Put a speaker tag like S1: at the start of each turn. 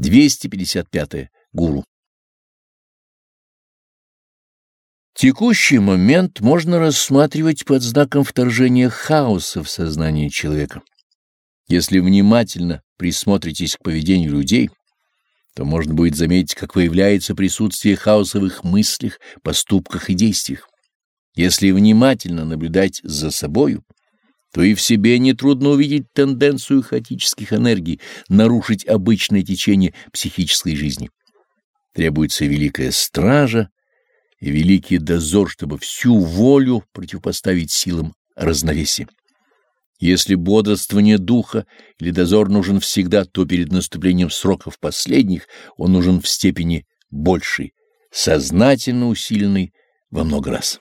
S1: 255. -е. Гуру. Текущий момент можно рассматривать под знаком вторжения хаоса в сознание человека. Если внимательно присмотритесь к поведению людей, то можно будет заметить, как выявляется присутствие хаоса в их мыслях, поступках и действиях. Если внимательно наблюдать за собою, то и в себе нетрудно увидеть тенденцию хаотических энергий, нарушить обычное течение психической жизни. Требуется великая стража и великий дозор, чтобы всю волю противопоставить силам равновесия. Если бодрствование духа или дозор нужен всегда, то перед наступлением сроков последних он нужен в степени большей, сознательно усиленной во много раз.